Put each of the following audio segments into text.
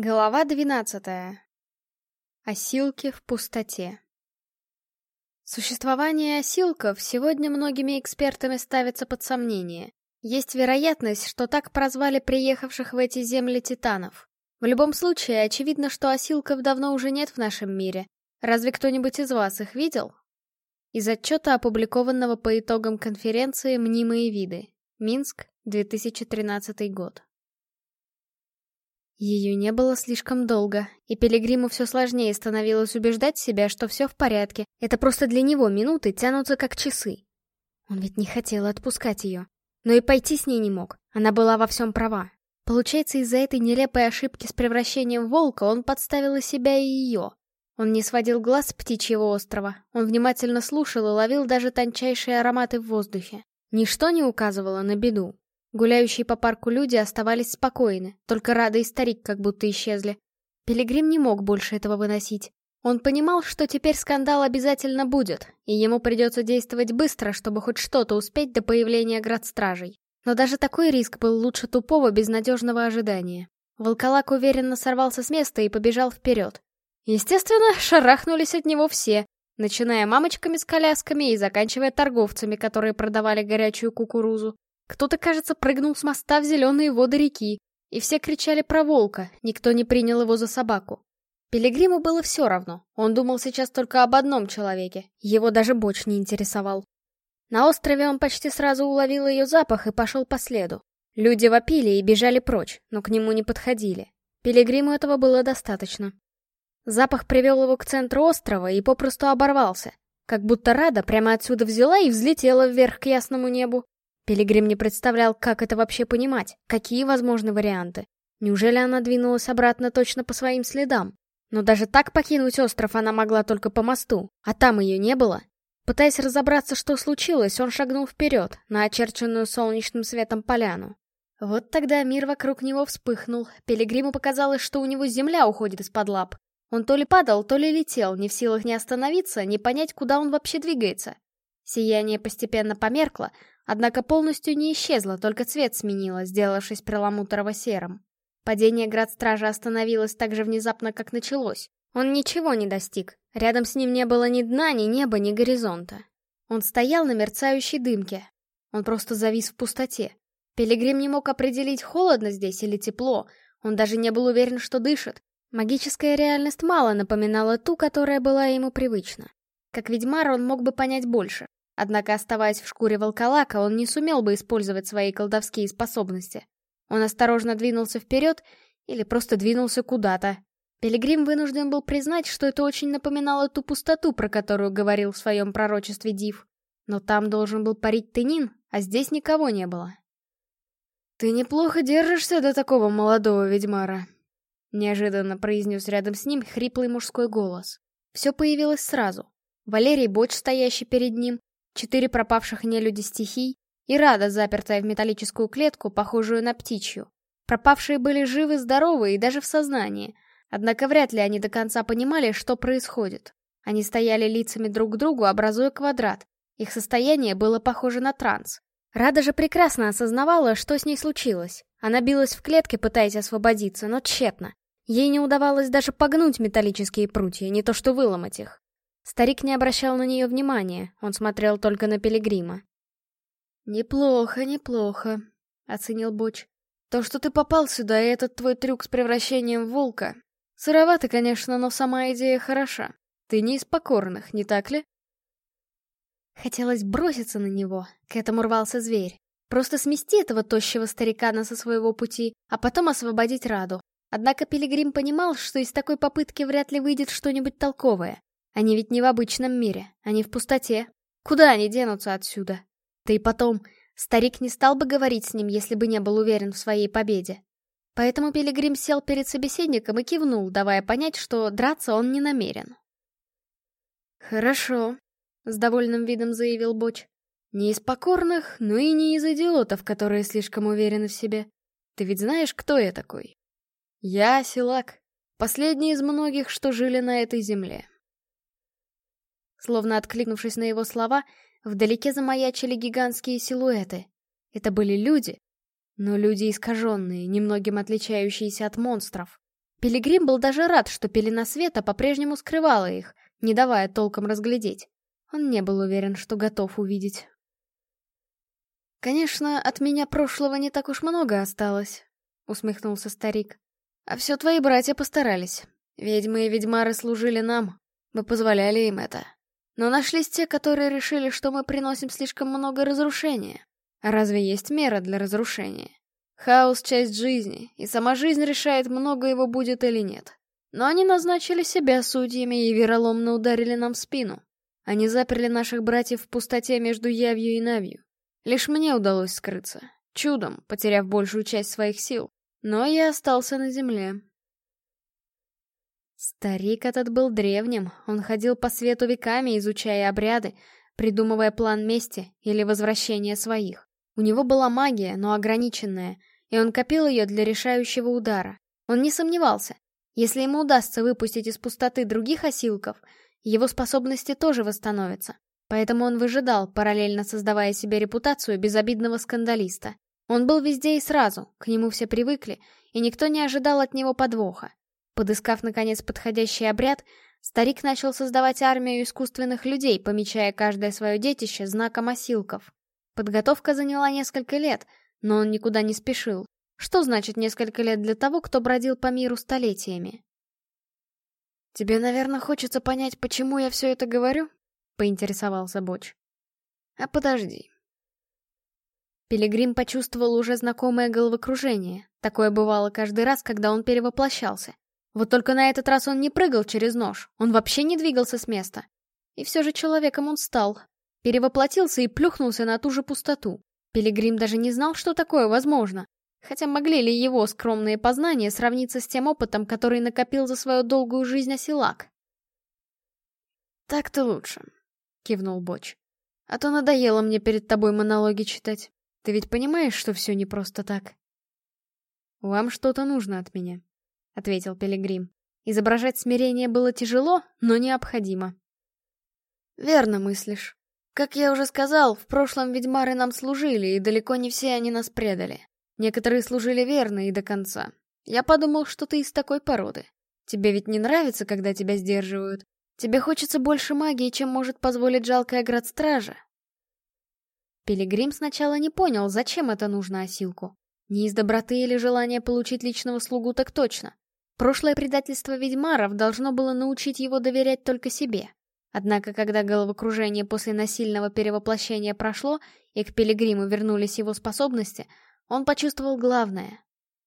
Глава двенадцатая. Осилки в пустоте. Существование осилков сегодня многими экспертами ставится под сомнение. Есть вероятность, что так прозвали приехавших в эти земли титанов. В любом случае, очевидно, что осилков давно уже нет в нашем мире. Разве кто-нибудь из вас их видел? Из отчета, опубликованного по итогам конференции «Мнимые виды». Минск, 2013 год. Ее не было слишком долго, и Пилигриму все сложнее становилось убеждать себя, что все в порядке. Это просто для него минуты тянутся как часы. Он ведь не хотел отпускать ее. Но и пойти с ней не мог. Она была во всем права. Получается, из-за этой нелепой ошибки с превращением волка он подставил и себя, и ее. Он не сводил глаз с птичьего острова. Он внимательно слушал и ловил даже тончайшие ароматы в воздухе. Ничто не указывало на беду. Гуляющие по парку люди оставались спокойны, только рады и старик как будто исчезли. Пилигрим не мог больше этого выносить. Он понимал, что теперь скандал обязательно будет, и ему придется действовать быстро, чтобы хоть что-то успеть до появления градстражей. Но даже такой риск был лучше тупого, безнадежного ожидания. Волколак уверенно сорвался с места и побежал вперед. Естественно, шарахнулись от него все, начиная мамочками с колясками и заканчивая торговцами, которые продавали горячую кукурузу. Кто-то, кажется, прыгнул с моста в зеленые воды реки, и все кричали про волка, никто не принял его за собаку. Пилигриму было все равно, он думал сейчас только об одном человеке, его даже боч не интересовал. На острове он почти сразу уловил ее запах и пошел по следу. Люди вопили и бежали прочь, но к нему не подходили. Пилигриму этого было достаточно. Запах привел его к центру острова и попросту оборвался, как будто Рада прямо отсюда взяла и взлетела вверх к ясному небу. Пилигрим не представлял, как это вообще понимать, какие возможны варианты. Неужели она двинулась обратно точно по своим следам? Но даже так покинуть остров она могла только по мосту, а там ее не было. Пытаясь разобраться, что случилось, он шагнул вперед, на очерченную солнечным светом поляну. Вот тогда мир вокруг него вспыхнул, Пилигриму показалось, что у него земля уходит из-под лап. Он то ли падал, то ли летел, не в силах ни остановиться, ни понять, куда он вообще двигается. Сияние постепенно померкло, однако полностью не исчезла, только цвет сменила, сделавшись перламутрово-серым. Падение градстража остановилось так же внезапно, как началось. Он ничего не достиг. Рядом с ним не было ни дна, ни неба, ни горизонта. Он стоял на мерцающей дымке. Он просто завис в пустоте. Пилигрим не мог определить, холодно здесь или тепло. Он даже не был уверен, что дышит. Магическая реальность мало напоминала ту, которая была ему привычна. Как ведьмар он мог бы понять больше. Однако, оставаясь в шкуре волколака, он не сумел бы использовать свои колдовские способности. Он осторожно двинулся вперед или просто двинулся куда-то. Пилигрим вынужден был признать, что это очень напоминало ту пустоту, про которую говорил в своем пророчестве Див. Но там должен был парить Тынин, а здесь никого не было. «Ты неплохо держишься до такого молодого ведьмара», — неожиданно произнес рядом с ним хриплый мужской голос. Все появилось сразу. Валерий Боч, стоящий перед ним, Четыре пропавших нелюди стихий и Рада, запертая в металлическую клетку, похожую на птичью. Пропавшие были живы, здоровы и даже в сознании, однако вряд ли они до конца понимали, что происходит. Они стояли лицами друг к другу, образуя квадрат. Их состояние было похоже на транс. Рада же прекрасно осознавала, что с ней случилось. Она билась в клетке, пытаясь освободиться, но тщетно. Ей не удавалось даже погнуть металлические прутья, не то что выломать их. Старик не обращал на нее внимания, он смотрел только на Пилигрима. «Неплохо, неплохо», — оценил Боч. «То, что ты попал сюда, и этот твой трюк с превращением в волка. Сыровато, конечно, но сама идея хороша. Ты не из покорных, не так ли?» Хотелось броситься на него, к этому рвался зверь. Просто смести этого тощего старикана со своего пути, а потом освободить Раду. Однако Пилигрим понимал, что из такой попытки вряд ли выйдет что-нибудь толковое. Они ведь не в обычном мире, они в пустоте. Куда они денутся отсюда? Да и потом, старик не стал бы говорить с ним, если бы не был уверен в своей победе. Поэтому Пилигрим сел перед собеседником и кивнул, давая понять, что драться он не намерен. «Хорошо», — с довольным видом заявил Боч. «Не из покорных, но и не из идиотов, которые слишком уверены в себе. Ты ведь знаешь, кто я такой?» «Я Силак, последний из многих, что жили на этой земле. Словно откликнувшись на его слова, вдалеке замаячили гигантские силуэты. Это были люди, но люди искаженные, немногим отличающиеся от монстров. Пилигрим был даже рад, что пелена света по-прежнему скрывала их, не давая толком разглядеть. Он не был уверен, что готов увидеть. «Конечно, от меня прошлого не так уж много осталось», — усмехнулся старик. «А все твои братья постарались. Ведьмы и ведьмары служили нам. Мы позволяли им это. Но нашлись те, которые решили, что мы приносим слишком много разрушения. А разве есть мера для разрушения? Хаос — часть жизни, и сама жизнь решает, много его будет или нет. Но они назначили себя судьями и вероломно ударили нам в спину. Они заперли наших братьев в пустоте между явью и навью. Лишь мне удалось скрыться, чудом, потеряв большую часть своих сил. Но я остался на земле, Старик этот был древним, он ходил по свету веками, изучая обряды, придумывая план мести или возвращения своих. У него была магия, но ограниченная, и он копил ее для решающего удара. Он не сомневался, если ему удастся выпустить из пустоты других осилков, его способности тоже восстановятся. Поэтому он выжидал, параллельно создавая себе репутацию безобидного скандалиста. Он был везде и сразу, к нему все привыкли, и никто не ожидал от него подвоха. Подыскав, наконец, подходящий обряд, старик начал создавать армию искусственных людей, помечая каждое свое детище знаком осилков. Подготовка заняла несколько лет, но он никуда не спешил. Что значит несколько лет для того, кто бродил по миру столетиями? «Тебе, наверное, хочется понять, почему я все это говорю?» — поинтересовался Боч. «А подожди». Пилигрим почувствовал уже знакомое головокружение. Такое бывало каждый раз, когда он перевоплощался. Вот только на этот раз он не прыгал через нож, он вообще не двигался с места. И все же человеком он стал. Перевоплотился и плюхнулся на ту же пустоту. Пилигрим даже не знал, что такое возможно. Хотя могли ли его скромные познания сравниться с тем опытом, который накопил за свою долгую жизнь оселак? «Так-то лучше», — кивнул Боч. «А то надоело мне перед тобой монологи читать. Ты ведь понимаешь, что все не просто так?» «Вам что-то нужно от меня», ответил Пилигрим. Изображать смирение было тяжело, но необходимо. Верно мыслишь. Как я уже сказал, в прошлом ведьмары нам служили, и далеко не все они нас предали. Некоторые служили верно и до конца. Я подумал, что ты из такой породы. Тебе ведь не нравится, когда тебя сдерживают. Тебе хочется больше магии, чем может позволить жалкая градстража. Пилигрим сначала не понял, зачем это нужно осилку. Не из доброты или желания получить личного слугу так точно. Прошлое предательство ведьмаров должно было научить его доверять только себе. Однако, когда головокружение после насильного перевоплощения прошло, и к Пилигриму вернулись его способности, он почувствовал главное.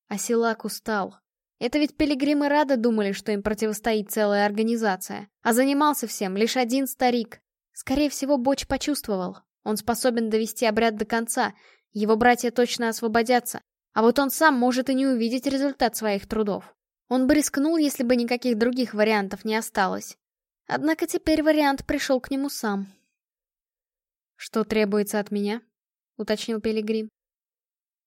Асилак устал. Это ведь Пилигримы рада думали, что им противостоит целая организация, а занимался всем лишь один старик. Скорее всего, Боч почувствовал. Он способен довести обряд до конца, его братья точно освободятся, а вот он сам может и не увидеть результат своих трудов. Он бы рискнул, если бы никаких других вариантов не осталось. Однако теперь вариант пришел к нему сам. «Что требуется от меня?» — уточнил Пилигрим.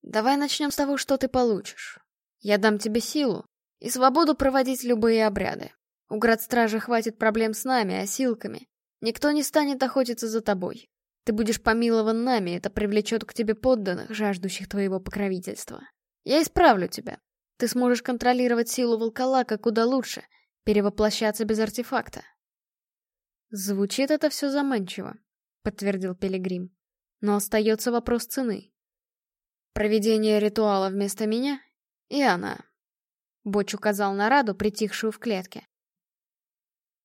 «Давай начнем с того, что ты получишь. Я дам тебе силу и свободу проводить любые обряды. У градстражи хватит проблем с нами, осилками. Никто не станет охотиться за тобой. Ты будешь помилован нами, это привлечет к тебе подданных, жаждущих твоего покровительства. Я исправлю тебя. Ты сможешь контролировать силу волколака куда лучше, перевоплощаться без артефакта. Звучит это все заманчиво, подтвердил Пилигрим. Но остается вопрос цены. Проведение ритуала вместо меня и она. Боч указал на Раду, притихшую в клетке.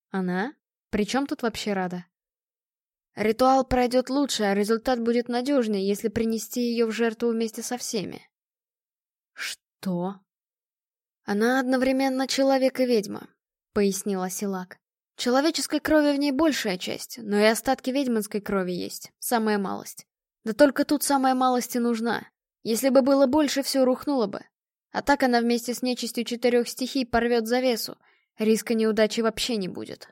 Она? При чем тут вообще Рада? Ритуал пройдет лучше, а результат будет надежнее, если принести ее в жертву вместе со всеми. Что? «Она одновременно человек и ведьма», — пояснила Силак. «Человеческой крови в ней большая часть, но и остатки ведьминской крови есть, самая малость. Да только тут самая малость и нужна. Если бы было больше, все рухнуло бы. А так она вместе с нечистью четырех стихий порвет завесу, риска неудачи вообще не будет».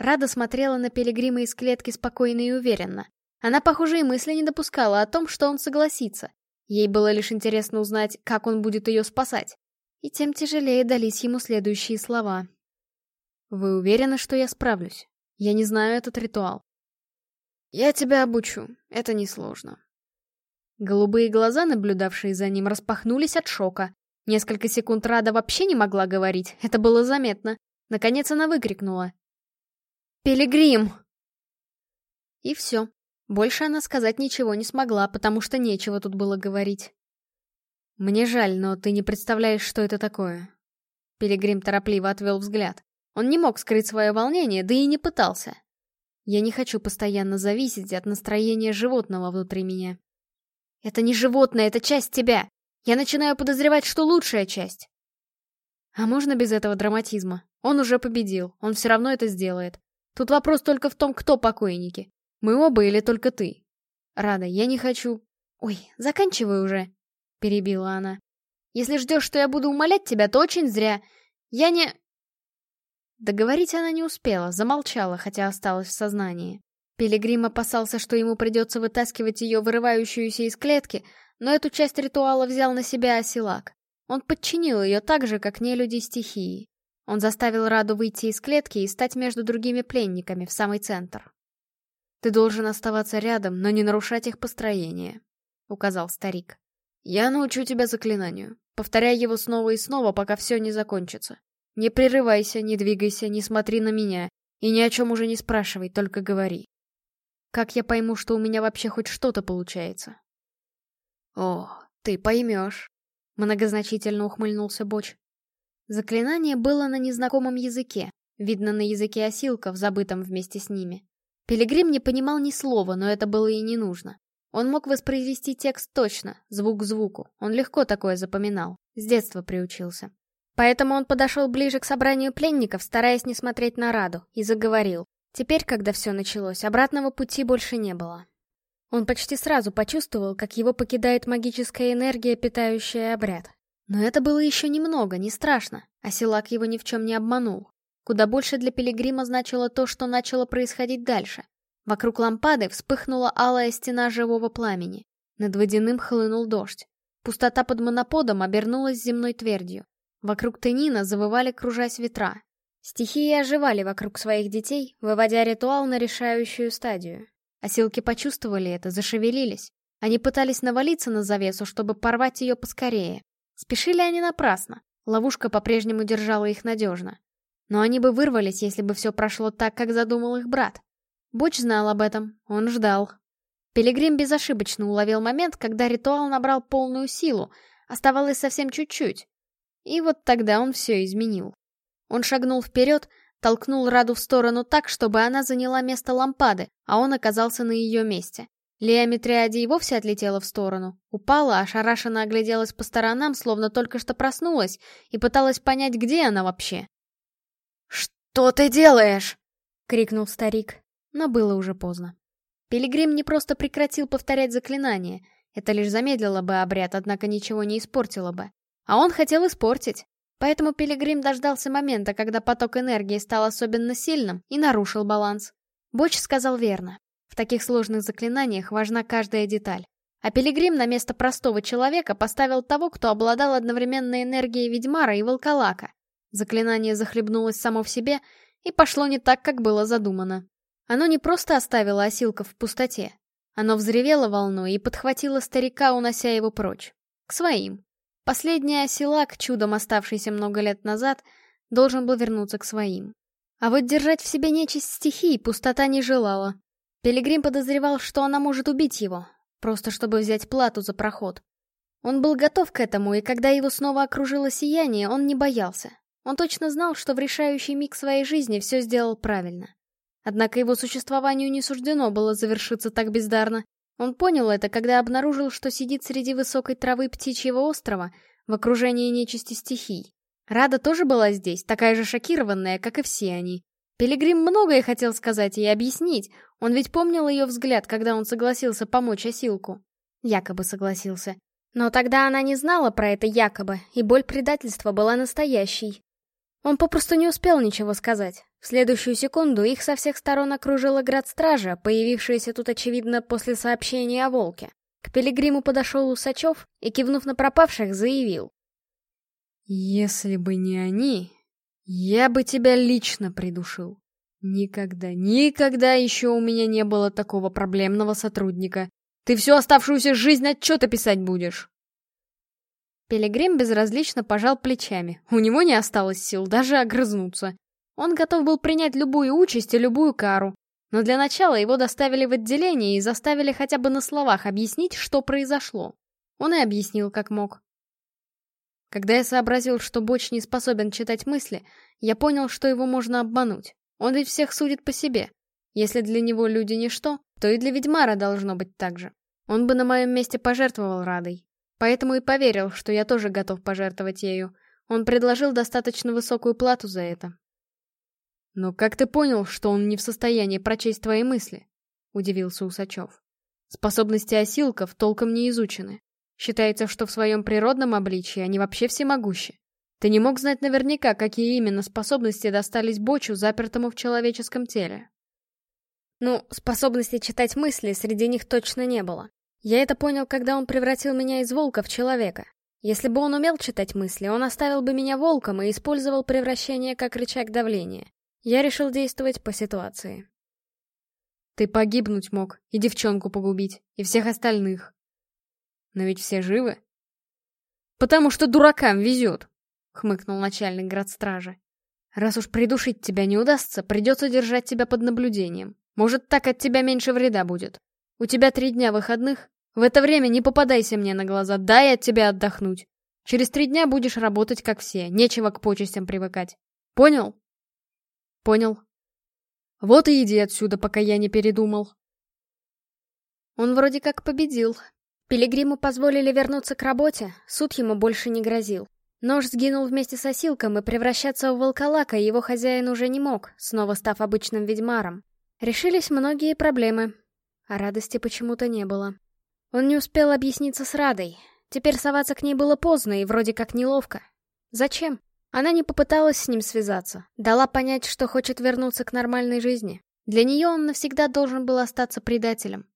Рада смотрела на пилигрима из клетки спокойно и уверенно. Она, похоже, и мысли не допускала о том, что он согласится. Ей было лишь интересно узнать, как он будет ее спасать. И тем тяжелее дались ему следующие слова. «Вы уверены, что я справлюсь? Я не знаю этот ритуал». «Я тебя обучу, это несложно». Голубые глаза, наблюдавшие за ним, распахнулись от шока. Несколько секунд Рада вообще не могла говорить, это было заметно. Наконец она выкрикнула. «Пилигрим!» И все. Больше она сказать ничего не смогла, потому что нечего тут было говорить. «Мне жаль, но ты не представляешь, что это такое». Пилигрим торопливо отвел взгляд. Он не мог скрыть свое волнение, да и не пытался. «Я не хочу постоянно зависеть от настроения животного внутри меня». «Это не животное, это часть тебя! Я начинаю подозревать, что лучшая часть!» «А можно без этого драматизма? Он уже победил, он все равно это сделает. Тут вопрос только в том, кто покойники. Мы оба или только ты?» «Рада, я не хочу...» «Ой, заканчивай уже!» — перебила она. «Если ждешь, что я буду умолять тебя, то очень зря. Я не...» Договорить она не успела, замолчала, хотя осталась в сознании. Пилигрим опасался, что ему придется вытаскивать ее, вырывающуюся из клетки, но эту часть ритуала взял на себя оселак. Он подчинил ее так же, как нелюди стихии. Он заставил Раду выйти из клетки и стать между другими пленниками в самый центр. «Ты должен оставаться рядом, но не нарушать их построение», — указал старик. Я научу тебя заклинанию. повторяя его снова и снова, пока все не закончится. Не прерывайся, не двигайся, не смотри на меня. И ни о чем уже не спрашивай, только говори. Как я пойму, что у меня вообще хоть что-то получается? О, ты поймешь. Многозначительно ухмыльнулся Боч. Заклинание было на незнакомом языке, видно на языке осилков, забытом вместе с ними. Пилигрим не понимал ни слова, но это было и не нужно. Он мог воспроизвести текст точно, звук к звуку. Он легко такое запоминал. С детства приучился. Поэтому он подошел ближе к собранию пленников, стараясь не смотреть на Раду, и заговорил. Теперь, когда все началось, обратного пути больше не было. Он почти сразу почувствовал, как его покидает магическая энергия, питающая обряд. Но это было еще немного, не страшно, а Силак его ни в чем не обманул. Куда больше для пилигрима значило то, что начало происходить дальше. Вокруг лампады вспыхнула алая стена живого пламени. Над водяным хлынул дождь. Пустота под моноподом обернулась земной твердью. Вокруг тенина завывали, кружась ветра. Стихии оживали вокруг своих детей, выводя ритуал на решающую стадию. Осилки почувствовали это, зашевелились. Они пытались навалиться на завесу, чтобы порвать ее поскорее. Спешили они напрасно. Ловушка по-прежнему держала их надежно. Но они бы вырвались, если бы все прошло так, как задумал их брат. Буч знал об этом, он ждал. Пилигрим безошибочно уловил момент, когда ритуал набрал полную силу, оставалось совсем чуть-чуть. И вот тогда он все изменил. Он шагнул вперед, толкнул Раду в сторону так, чтобы она заняла место лампады, а он оказался на ее месте. Лея Митриади и вовсе отлетела в сторону, упала, ошарашенно огляделась по сторонам, словно только что проснулась, и пыталась понять, где она вообще. «Что ты делаешь?» — крикнул старик но было уже поздно. Пилигрим не просто прекратил повторять заклинание, это лишь замедлило бы обряд, однако ничего не испортило бы. А он хотел испортить. Поэтому Пилигрим дождался момента, когда поток энергии стал особенно сильным и нарушил баланс. Боч сказал верно. В таких сложных заклинаниях важна каждая деталь. А Пилигрим на место простого человека поставил того, кто обладал одновременно энергией Ведьмара и Волколака. Заклинание захлебнулось само в себе и пошло не так, как было задумано. Оно не просто оставило осилка в пустоте. Оно взревело волной и подхватило старика, унося его прочь. К своим. Последний оселак, чудом оставшийся много лет назад, должен был вернуться к своим. А вот держать в себе нечисть стихий пустота не желала. Пилигрим подозревал, что она может убить его, просто чтобы взять плату за проход. Он был готов к этому, и когда его снова окружило сияние, он не боялся. Он точно знал, что в решающий миг своей жизни все сделал правильно. Однако его существованию не суждено было завершиться так бездарно. Он понял это, когда обнаружил, что сидит среди высокой травы птичьего острова, в окружении нечисти стихий. Рада тоже была здесь, такая же шокированная, как и все они. Пилигрим многое хотел сказать и объяснить, он ведь помнил ее взгляд, когда он согласился помочь Осилку. Якобы согласился. Но тогда она не знала про это якобы, и боль предательства была настоящей. Он попросту не успел ничего сказать. В следующую секунду их со всех сторон окружила градстража, появившаяся тут, очевидно, после сообщения о волке. К пилигриму подошел Усачев и, кивнув на пропавших, заявил. «Если бы не они, я бы тебя лично придушил. Никогда, никогда еще у меня не было такого проблемного сотрудника. Ты всю оставшуюся жизнь отчета писать будешь!» Пилигрим безразлично пожал плечами. У него не осталось сил даже огрызнуться. Он готов был принять любую участь и любую кару. Но для начала его доставили в отделение и заставили хотя бы на словах объяснить, что произошло. Он и объяснил, как мог. Когда я сообразил, что Боч не способен читать мысли, я понял, что его можно обмануть. Он ведь всех судит по себе. Если для него люди ничто, то и для Ведьмара должно быть так же. Он бы на моем месте пожертвовал Радой. Поэтому и поверил, что я тоже готов пожертвовать ею. Он предложил достаточно высокую плату за это. «Но как ты понял, что он не в состоянии прочесть твои мысли?» — удивился Усачев. «Способности осилков толком не изучены. Считается, что в своем природном обличии они вообще всемогущи. Ты не мог знать наверняка, какие именно способности достались Бочу, запертому в человеческом теле». «Ну, способности читать мысли среди них точно не было. Я это понял, когда он превратил меня из волка в человека. Если бы он умел читать мысли, он оставил бы меня волком и использовал превращение как рычаг давления. Я решил действовать по ситуации. Ты погибнуть мог, и девчонку погубить, и всех остальных. Но ведь все живы. Потому что дуракам везет, хмыкнул начальник градстражи. Раз уж придушить тебя не удастся, придется держать тебя под наблюдением. Может, так от тебя меньше вреда будет. У тебя три дня выходных. В это время не попадайся мне на глаза, дай от тебя отдохнуть. Через три дня будешь работать как все, нечего к почестям привыкать. Понял? Понял. Вот и иди отсюда, пока я не передумал. Он вроде как победил. Пилигриму позволили вернуться к работе, суд ему больше не грозил. Нож сгинул вместе с осилком, и превращаться в волколака его хозяин уже не мог, снова став обычным ведьмаром. Решились многие проблемы, а радости почему-то не было. Он не успел объясниться с Радой. Теперь соваться к ней было поздно и вроде как неловко. Зачем? Она не попыталась с ним связаться, дала понять, что хочет вернуться к нормальной жизни. Для нее он навсегда должен был остаться предателем.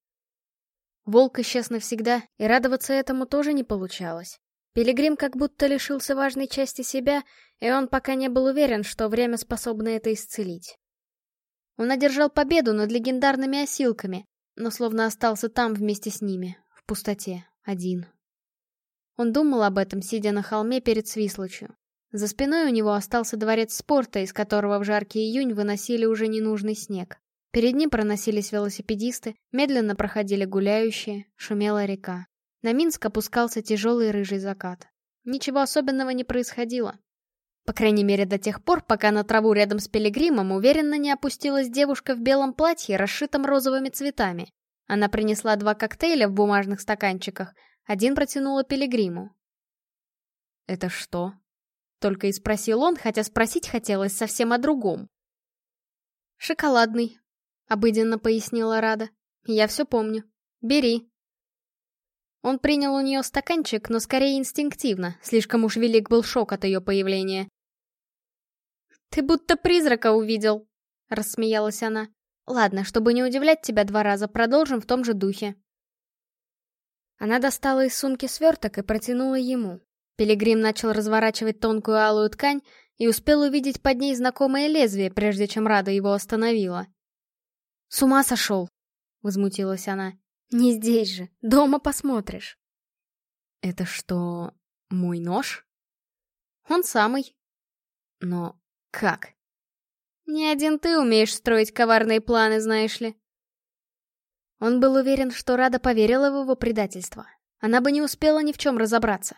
Волк исчез навсегда, и радоваться этому тоже не получалось. Пилигрим как будто лишился важной части себя, и он пока не был уверен, что время способно это исцелить. Он одержал победу над легендарными осилками, но словно остался там вместе с ними, в пустоте, один. Он думал об этом, сидя на холме перед Свислочью. За спиной у него остался дворец спорта, из которого в жаркий июнь выносили уже ненужный снег. Перед ним проносились велосипедисты, медленно проходили гуляющие, шумела река. На Минск опускался тяжелый рыжий закат. Ничего особенного не происходило. По крайней мере, до тех пор, пока на траву рядом с пилигримом уверенно не опустилась девушка в белом платье, расшитом розовыми цветами. Она принесла два коктейля в бумажных стаканчиках, один протянула пилигриму. «Это что?» Только и спросил он, хотя спросить хотелось совсем о другом. «Шоколадный», — обыденно пояснила Рада. «Я все помню. Бери». Он принял у нее стаканчик, но скорее инстинктивно, слишком уж велик был шок от ее появления. «Ты будто призрака увидел», — рассмеялась она. «Ладно, чтобы не удивлять тебя два раза, продолжим в том же духе». Она достала из сумки сверток и протянула ему. Пилигрим начал разворачивать тонкую алую ткань и успел увидеть под ней знакомое лезвие, прежде чем Рада его остановила. «С ума сошел!» — возмутилась она. «Не здесь же! Дома посмотришь!» «Это что, мой нож?» «Он самый». «Но как?» «Не один ты умеешь строить коварные планы, знаешь ли». Он был уверен, что Рада поверила в его предательство. Она бы не успела ни в чем разобраться.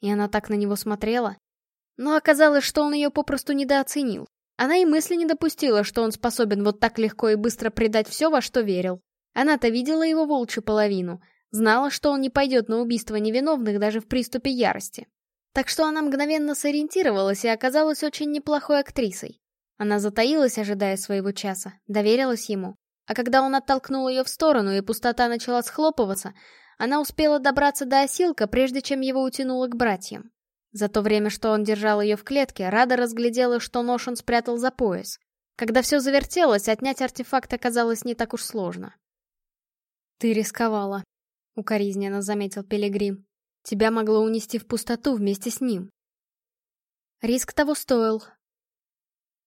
И она так на него смотрела. Но оказалось, что он ее попросту недооценил. Она и мысли не допустила, что он способен вот так легко и быстро предать все, во что верил. Она-то видела его волчью половину, знала, что он не пойдет на убийство невиновных даже в приступе ярости. Так что она мгновенно сориентировалась и оказалась очень неплохой актрисой. Она затаилась, ожидая своего часа, доверилась ему. А когда он оттолкнул ее в сторону и пустота начала схлопываться, она успела добраться до Осилка, прежде чем его утянуло к братьям. За то время, что он держал ее в клетке, Рада разглядела, что нож он спрятал за пояс. Когда все завертелось, отнять артефакт оказалось не так уж сложно. «Ты рисковала», — укоризненно заметил Пилигрим. «Тебя могло унести в пустоту вместе с ним». «Риск того стоил».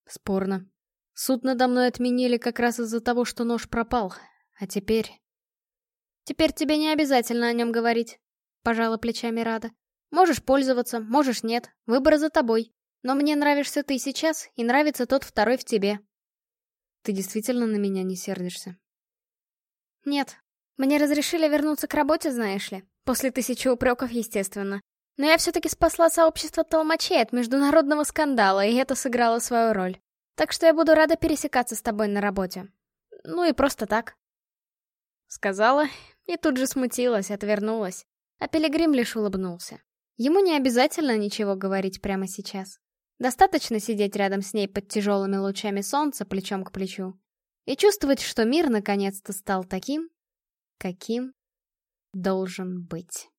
«Спорно. Суд надо мной отменили как раз из-за того, что нож пропал. А теперь...» Теперь тебе не обязательно о нем говорить», — пожала плечами Рада. «Можешь пользоваться, можешь нет, выбор за тобой. Но мне нравишься ты сейчас, и нравится тот второй в тебе». «Ты действительно на меня не сердишься?» «Нет. Мне разрешили вернуться к работе, знаешь ли. После тысячи упреков, естественно. Но я все-таки спасла сообщество толмачей от международного скандала, и это сыграло свою роль. Так что я буду рада пересекаться с тобой на работе. Ну и просто так. Сказала, и тут же смутилась, отвернулась. А Пилигрим лишь улыбнулся. Ему не обязательно ничего говорить прямо сейчас. Достаточно сидеть рядом с ней под тяжелыми лучами солнца плечом к плечу и чувствовать, что мир наконец-то стал таким, каким должен быть.